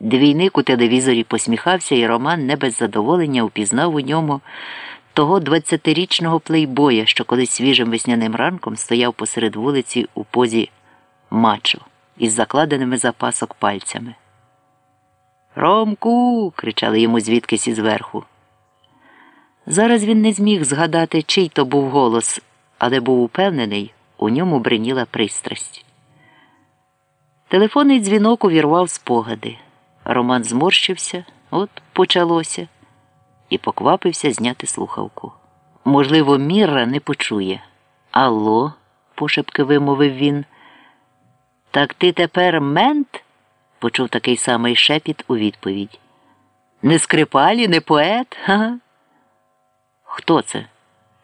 Двійник у телевізорі посміхався, і Роман не без задоволення упізнав у ньому того 20-річного плейбоя, що колись свіжим весняним ранком стояв посеред вулиці у позі мачо із закладеними запасок пальцями. Ромку. кричали йому звідкись ізверху. Зараз він не зміг згадати, чий то був голос, але був упевнений, у ньому бриніла пристрасть. Телефонний дзвінок увірвав спогади. Роман зморщився, от почалося, і поквапився зняти слухавку. Можливо, Мірра не почує. Алло, пошепки вимовив він. Так ти тепер мент? почув такий самий шепіт у відповідь. Не скрипалі, не поет? Га? Хто це?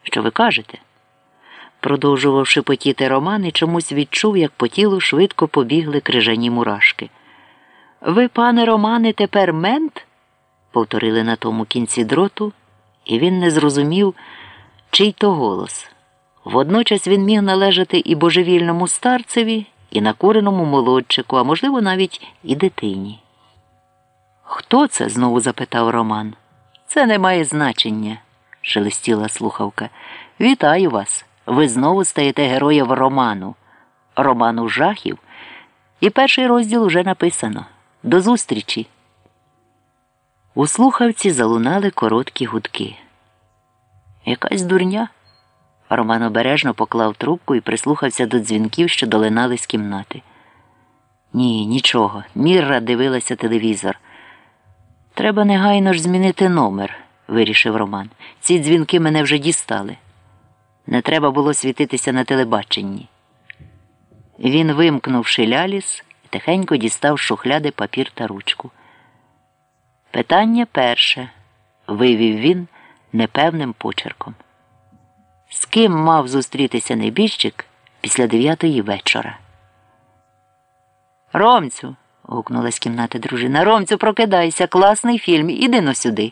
Що ви кажете? Продовжував шепотіти Роман і чомусь відчув, як по тілу швидко побігли крижані мурашки. Ви, пане Романе, тепер мент? повторили на тому кінці дроту, і він не зрозумів, чий то голос. Водночас він міг належати і божевільному старцеві, і накуреному молодчику, а можливо, навіть і дитині. Хто це? знову запитав Роман. Це не має значення, шелестіла слухавка. Вітаю вас. Ви знову стаєте героєм роману, роману жахів, і перший розділ уже написано. До зустрічі. У слухавці залунали короткі гудки. Якась дурня. Роман обережно поклав трубку і прислухався до дзвінків, що долинали з кімнати. Ні, нічого. Мірра дивилася телевізор. Треба негайно ж змінити номер, вирішив Роман. Ці дзвінки мене вже дістали. Не треба було світитися на телебаченні. Він вимкнув шиляліс і тихенько дістав шухляди папір та ручку. Питання перше, вивів він непевним почерком. З ким мав зустрітися небіжчик після дев'ятої вечора? Ромцю. гукнула з кімнати дружина. Ромцю, прокидайся, класний фільм. Іди но сюди.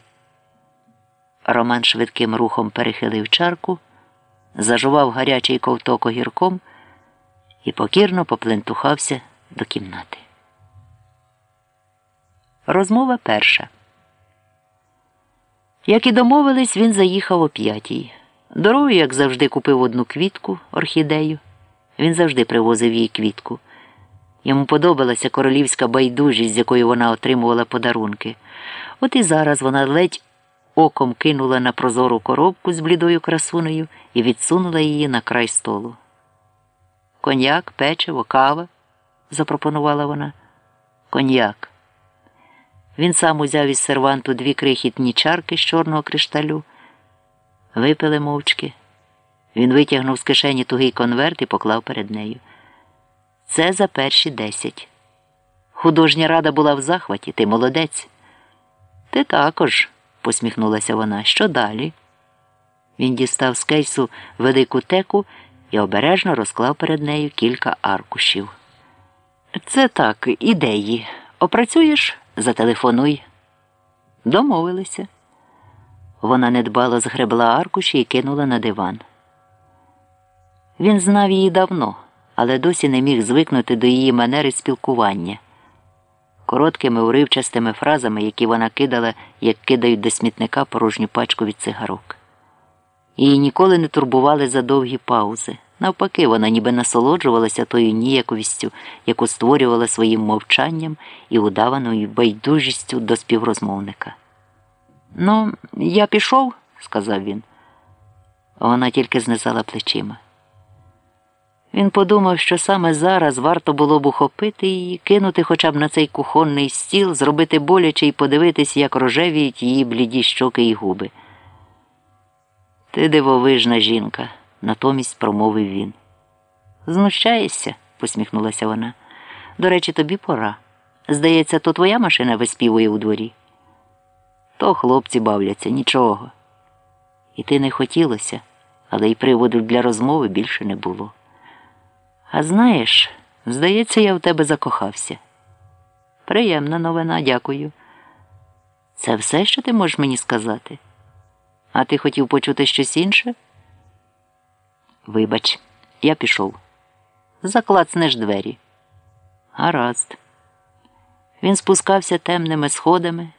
Роман швидким рухом перехилив чарку, зажував гарячий ковток огірком і покірно поплентухався до кімнати. Розмова перша. Як і домовились, він заїхав о п'ятій. Дорогою, як завжди, купив одну квітку, орхідею. Він завжди привозив їй квітку. Йому подобалася королівська байдужість, з якою вона отримувала подарунки. От і зараз вона ледь оком кинула на прозору коробку з блідою красунею і відсунула її на край столу. Коньяк, печиво, кава, запропонувала вона. Коньяк. Він сам узяв із серванту дві крихітні чарки з чорного кришталю. Випили мовчки. Він витягнув з кишені тугий конверт і поклав перед нею. Це за перші десять. Художня рада була в захваті, ти молодець. Ти також, посміхнулася вона. Що далі? Він дістав з кейсу велику теку і обережно розклав перед нею кілька аркушів. Це так, ідеї. Опрацюєш? Зателефонуй. Домовилися. Вона недбало згребла аркуші і кинула на диван. Він знав її давно, але досі не міг звикнути до її манери спілкування. Короткими уривчастими фразами, які вона кидала, як кидають до смітника порожню пачку від цигарок. Її ніколи не турбували за довгі паузи. Навпаки, вона ніби насолоджувалася тою ніяковістю, яку створювала своїм мовчанням і удаваною байдужістю до співрозмовника. Ну, я пішов, сказав він. Вона тільки знизала плечима. Він подумав, що саме зараз варто було б ухопити її, кинути хоча б на цей кухонний стіл, зробити боляче і подивитись, як рожевіють її бліді щоки і губи. Ти дивовижна жінка, натомість промовив він. Знущаєшся, посміхнулася вона. До речі, тобі пора. Здається, то твоя машина виспівує у дворі. То хлопці бавляться, нічого. І ти не хотілося, але й приводу для розмови більше не було. А знаєш, здається, я в тебе закохався. Приємна новина, дякую. Це все, що ти можеш мені сказати? А ти хотів почути щось інше? Вибач, я пішов. Заклацнеш двері. Гаразд. Він спускався темними сходами,